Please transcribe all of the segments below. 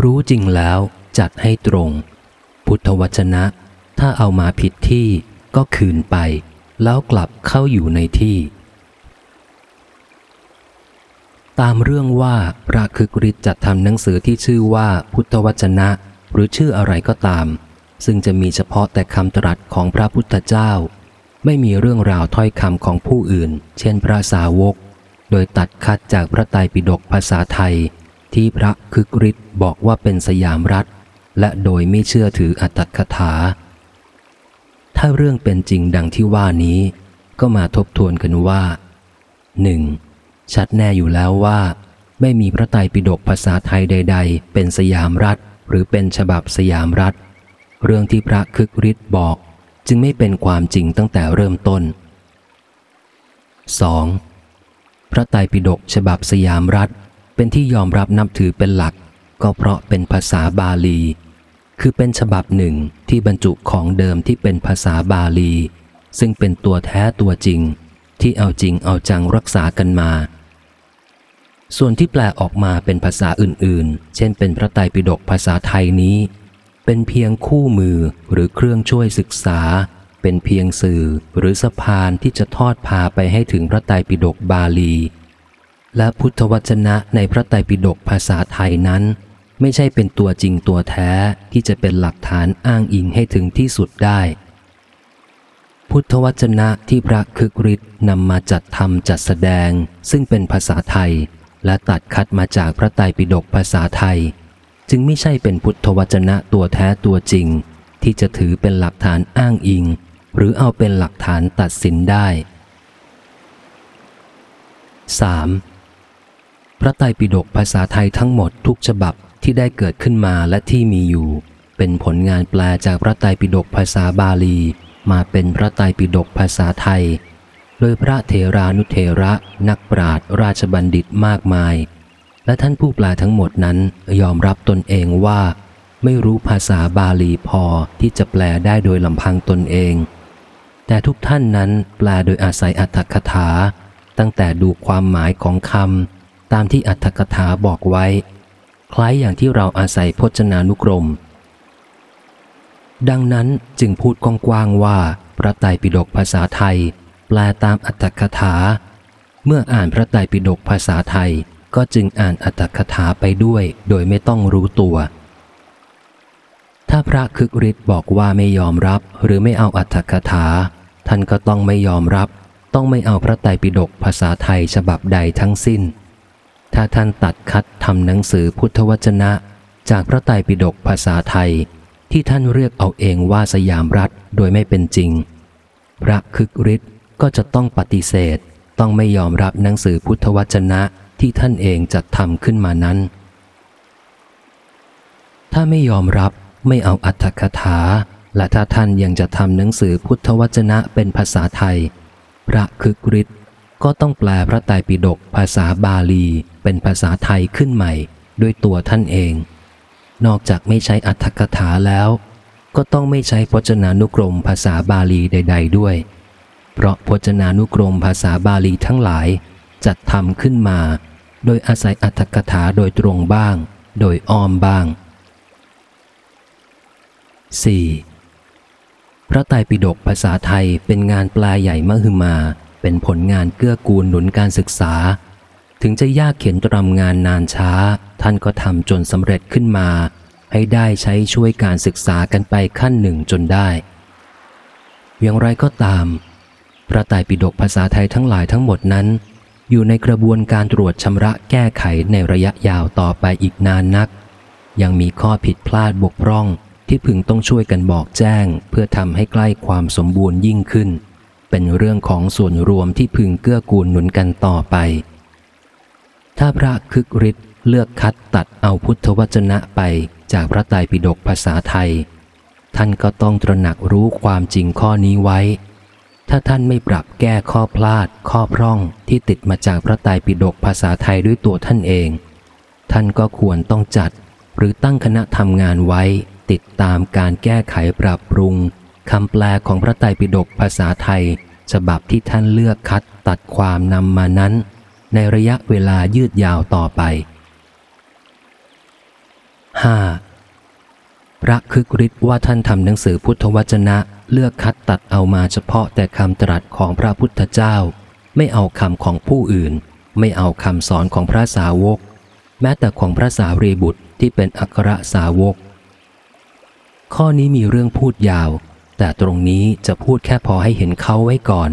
รู้จริงแล้วจัดให้ตรง พุทธวจนะ ถ้าเอามาผิดที่ก็คืนไป แล้วกลับเข้าอยู่ในที่ ตามเรื่องว่าพระคึกฤทธิ์จัดทำหนังสือที่ชื่อว่าพุทธวจนะ หรือชื่ออะไรก็ตาม ซึ่งจะมีเฉพาะแต่คำตรัสของพระพุทธเจ้า ไม่มีเรื่องราวถ้อยคำของผู้อื่น เช่นพระสาวก โดยตัดคัดจากพระไตรปิฎกภาษาไทย ที่พระคึกฤทธิ์บอกว่าเป็นสยามรัฐ และโดยไม่เชื่อถืออัตถคถา ถ้าเรื่องเป็นจริงดังที่ว่านี้ ก็มาทบทวนกันว่าหนึ่งชัดแน่อยู่แล้วว่า ไม่มีพระไตรปิฎกภาษาไทยใด ๆ เป็นสยามรัฐ หรือเป็นฉบับสยามรัฐ เรื่องที่พระคึกฤทธิ์บอก จึงไม่เป็นความจริงตั้งแต่เริ่มต้น 2. พระไตรปิฎกฉบับสยามรัฐ เป็นที่ยอมรับนับถือเป็นหลัก ก็เพราะเป็นภาษาบาลี คือเป็นฉบับหนึ่งที่บรรจุของเดิมที่เป็นภาษาบาลี ซึ่งเป็นตัวแท้ตัวจริง ที่เอาจริงเอาจังรักษากันมา ส่วนที่แปลออกมาเป็นภาษาอื่นๆ เช่นเป็นพระไตรปิฎกภาษาไทยนี้ เป็นเพียงคู่มือหรือเครื่องช่วยศึกษา เป็นเพียงสื่อหรือสะพานที่จะทอดพาไปให้ถึงพระไตรปิฎกบาลี และพุทธวจนะในพระไตรปิฎกภาษาไทยนั้น ไม่ใช่เป็นตัวจริงตัวแท้ที่จะเป็นหลักฐานอ้างอิงให้ถึงที่สุดได้ พุทธวจนะที่พระคึกฤทธิ์นำมาจัดทำจัดแสดง ซึ่งเป็นภาษาไทย และตัดคัดมาจากพระไตรปิฎกภาษาไทย จึงไม่ใช่เป็นพุทธวจนะตัวแท้ตัวจริง ที่จะถือเป็นหลักฐานอ้างอิง หรือเอาเป็นหลักฐานตัดสินได้ 3. พระไตรปิฎกภาษาไทยทั้งหมดทุกฉบับที่ได้เกิดขึ้นมาและที่มีอยู่ เป็นผลงานแปลจากพระไตรปิฎกภาษาบาลี มาเป็นพระไตรปิฎกภาษาไทย โดยพระเถรานุเถระนักปราชญ์ราชบัณฑิตมากมาย และท่านผู้แปลทั้งหมดนั้นยอมรับตนเองว่า ไม่รู้ภาษาบาลีพอที่จะแปลได้โดยลำพังตนเอง แต่ทุกท่านนั้นแปลโดยอาศัยอัตถคถา ตั้งแต่ดูความหมายของคำ ตามที่อัตถกถาบอกไว้ คล้ายอย่างที่เราอาศัยพจนานุกรม ดังนั้นจึงพูดกว้างๆว่าพระไตรปิฎกภาษาไทย แปลตามอัตถกถา เมื่ออ่านพระไตรปิฎกภาษาไทยก็จึงอ่านอัตถกถาไปด้วย โดยไม่ต้องรู้ตัว ถ้าพระคึกฤทธิ์บอกว่าไม่ยอมรับหรือไม่เอาอัตถกถา ท่านก็ต้องไม่ยอมรับ ต้องไม่เอาพระไตรปิฎกภาษาไทยฉบับใดทั้งสิ้น ถ้าท่านตัดคัดทำหนังสือพุทธวจนะ จากพระไตรปิฎกภาษาไทย ที่ท่านเรียกเอาเองว่าสยามรัฐโดยไม่เป็นจริง พระคึกฤทธิ์ก็จะต้องปฏิเสธ ต้องไม่ยอมรับหนังสือพุทธวจนะที่ท่านเองจัดทำขึ้นมานั้น ถ้าไม่ยอมรับไม่เอาอัตถคถา และถ้าท่านยังจะทำหนังสือพุทธวจนะเป็นภาษาไทย พระคึกฤทธิ์ ก็ต้องแปลพระไตรปิฎกภาษาบาลีเป็นภาษาไทยขึ้นใหม่ ด้วยตัวท่านเอง นอกจากไม่ใช้อัตถกถาแล้ว ก็ต้องไม่ใช้พจนานุกรมภาษาบาลีใด ๆ ด้วย เพราะพจนานุกรมภาษาบาลีทั้งหลายจัดทำขึ้นมา โดยอาศัยอัตถกถาโดยตรงบ้าง โดยอ้อมบ้าง 4. พระไตรปิฎกภาษาไทยเป็นงานแปลใหญ่มหึมา เป็นผลงานเกื้อกูลหนุนการศึกษา ถึงจะยากเข็นตรำงานนานช้า ท่านก็ทำจนสำเร็จขึ้นมา ให้ได้ใช้ช่วยการศึกษากันไปขั้นหนึ่งจนได้ อย่างไรก็ตาม พระไตรปิฎกภาษาไทยทั้งหลายทั้งหมดนั้น อยู่ในกระบวนการตรวจชำระแก้ไขในระยะยาวต่อไปอีกนานนัก ยังมีข้อผิดพลาดบกพร่องที่พึงต้องช่วยกันบอกแจ้ง เพื่อทำให้ใกล้ความสมบูรณ์ยิ่งขึ้น เป็นเรื่องของส่วนรวมที่พึงเกื้อกูลหนุนกันต่อไป ถ้าพระคึกฤทธิ์เลือกคัดตัดเอาพุทธวจนะไปจากพระไตรปิฎกภาษาไทย ท่านก็ต้องตระหนักรู้ความจริงข้อนี้ไว้ ถ้าท่านไม่ปรับแก้ข้อพลาด ข้อพร่องที่ติดมาจากพระไตรปิฎกภาษาไทยด้วยตัวท่านเอง ท่านก็ควรต้องจัด หรือตั้งคณะทำงานไว้ติดตามการแก้ไขปรับปรุง คำแปลของพระไตรปิฎกภาษาไทย ฉบับที่ท่านเลือกคัดตัดความนำมานั้น ในระยะเวลายืดยาวต่อไป 5. ห้าพระคึกฤทธิ์ว่าท่านทำหนังสือพุทธวจนะเลือกคัดตัดเอามาเฉพาะแต่คำตรัสของพระพุทธเจ้า ไม่เอาคำของผู้อื่น ไม่เอาคำสอนของพระสาวก แม้แต่ของพระสารีบุตรที่เป็นอัครสาวก ข้อนี้มีเรื่องพูดยาว แต่ตรงนี้จะพูดแค่พอให้เห็นเขาไว้ก่อน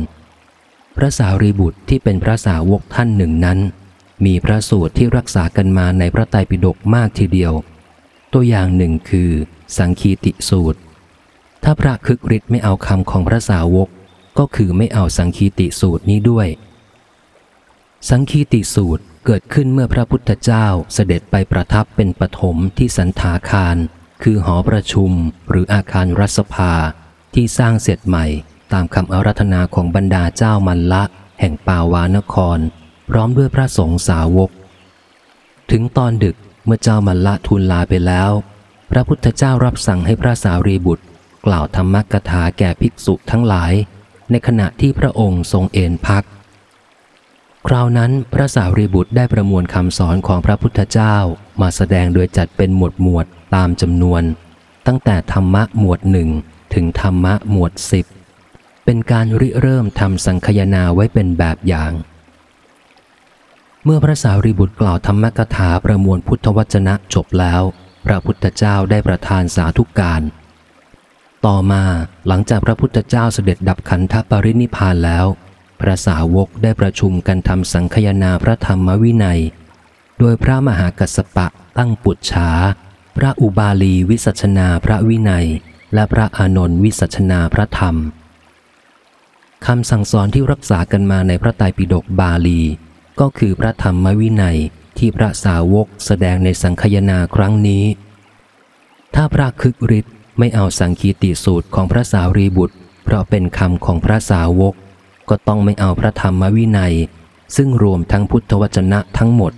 พระสารีบุตรที่เป็นพระสาวกท่านหนึ่งนั้น มีพระสูตรที่รักษากันมาในพระไตรปิฎกมากทีเดียว ตัวอย่างหนึ่งคือ สังคีติสูตร ถ้าพระคึกฤทธิ์ไม่เอาคำของพระสาวก ก็คือไม่เอาสังคีติสูตรนี้ด้วย สังคีติสูตรเกิดขึ้นเมื่อพระพุทธเจ้าเสด็จไปประทับเป็นปฐมที่สันถาคาร คือหอประชุมหรืออาคารรัฐสภา ที่สร้างเสร็จใหม่ตามคำอารัธนาของบรรดาเจ้ามันละ แห่งป่าวานคร พร้อมด้วยพระสงฆ์สาวก ถึงตอนดึกเมื่อเจ้ามันละทูลลาไปแล้ว พระพุทธเจ้ารับสั่งให้พระสารีบุตร กล่าวธรรมกถาแก่ภิกษุทั้งหลาย ในขณะที่พระองค์ทรงเอนพัก คราวนั้นพระสารีบุตรได้ประมวลคำสอนของพระพุทธเจ้ามาแสดงโดยจัดเป็นหมวดหมวดตามจำนวน ตั้งแต่ธรรมะหมวดหนึ่ง ถึงธรรมะหมวดสิบเป็นการริเริ่มทำสังคยนาไว้เป็นแบบอย่าง เมื่อพระสารีบุตรกล่าวธรรมกถาประมวลพุทธวจนะจบแล้ว พระพุทธเจ้าได้ประทานสาธุการ ต่อมาหลังจากพระพุทธเจ้าเสด็จดับขันธปรินิพพานแล้ว พระสาวกได้ประชุมกันทำสังคยนาพระธรรมวินัย โดยพระมหากัสสปะตั้งปุจฉาพระอุบาลีวิสัชนาพระวินัย และพระอานนท์วิสัชนาพระธรรมคำสั่งสอนที่รักษากันมาในพระไตรปิฎกบาลี ก็คือพระธรรมวินัยที่พระสาวกแสดงในสังคยนาครั้งนี้ ถ้าพระคึกฤทธิ์ไม่เอาสังคีติสูตรของพระสาวรีบุตร เพราะเป็นคำของพระสาวก ก็ต้องไม่เอาพระธรรมวินัย ซึ่งรวมทั้งพุทธวจนะทั้งหมด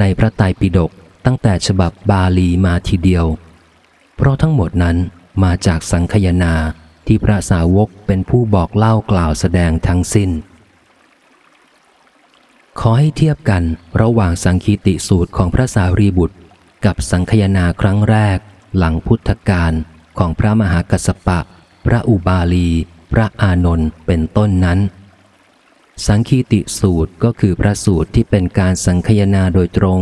ในพระไตรปิฎกตั้งแต่ฉบับบาลีมาทีเดียว เพราะทั้งหมดนั้น มาจากสังคยนาที่พระสาวกเป็นผู้บอกเล่ากล่าวแสดงทั้งสิ้น ขอให้เทียบกันระหว่างสังคีติสูตรของพระสารีบุตร กับสังคยนาครั้งแรก หลังพุทธกาลของพระมหากัสสปะ พระอุบาลี พระอานนท์เป็นต้นนั้น สังคีติสูตรก็คือพระสูตรที่เป็นการสังคยนาโดยตรง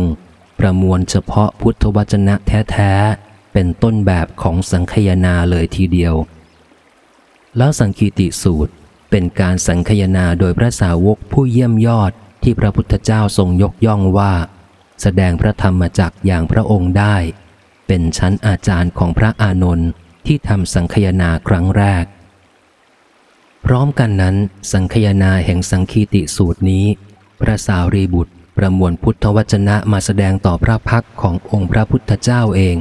ประมวลเฉพาะพุทธวจนะแท้ๆ เป็นต้นแบบของสังคยนาเลยทีเดียว แล้วสังคีติสูตรเป็นการสังคยนาโดยพระสาวกผู้เยี่ยมยอดที่พระพุทธเจ้าทรงยกย่องว่า แสดงพระธรรมจักอย่างพระองค์ได้ เป็นชั้นอาจารย์ของพระอานนท์ที่ทำสังคยนาครั้งแรก พร้อมกันนั้น สังคยนาแห่งสังคีติสูตรนี้ พระสาวรีบุตรประมวลพุทธวจนะมาแสดงต่อพระพักขององค์พระพุทธเจ้าเอง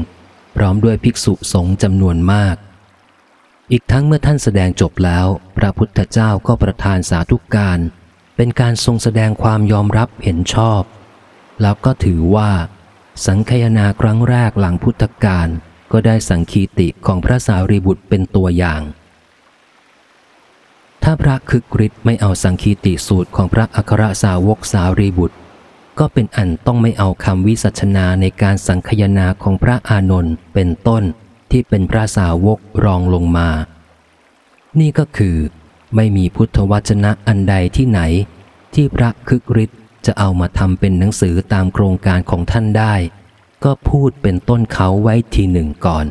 พร้อมด้วยภิกษุสงฆ์จำนวนมาก อีกทั้งเมื่อท่านแสดงจบแล้ว พระพุทธเจ้าก็ประทานสาธุการ เป็นการทรงแสดงความยอมรับเห็นชอบ แล้วก็ถือว่า สังคยนาครั้งแรกหลังพุทธกาลก็ได้สังคีติของพระสารีบุตรเป็นตัวอย่าง ถ้าพระคึกฤทธิ์ไม่เอาสังคีติสูตรของพระอัครสาวกสารีบุตร ก็เป็นอันต้องไม่เอาคำวิสัชนาในการสังคยนาของพระอานนท์เป็นต้นที่เป็นพระสาวกรองลงมา นี่ก็คือ ไม่มีพุทธวจนะอันใดที่ไหน ที่พระคึกฤทธิ์จะเอามาทำเป็นหนังสือตามโครงการของท่านได้ ก็พูดเป็นต้นเขาไว้ทีหนึ่งก่อน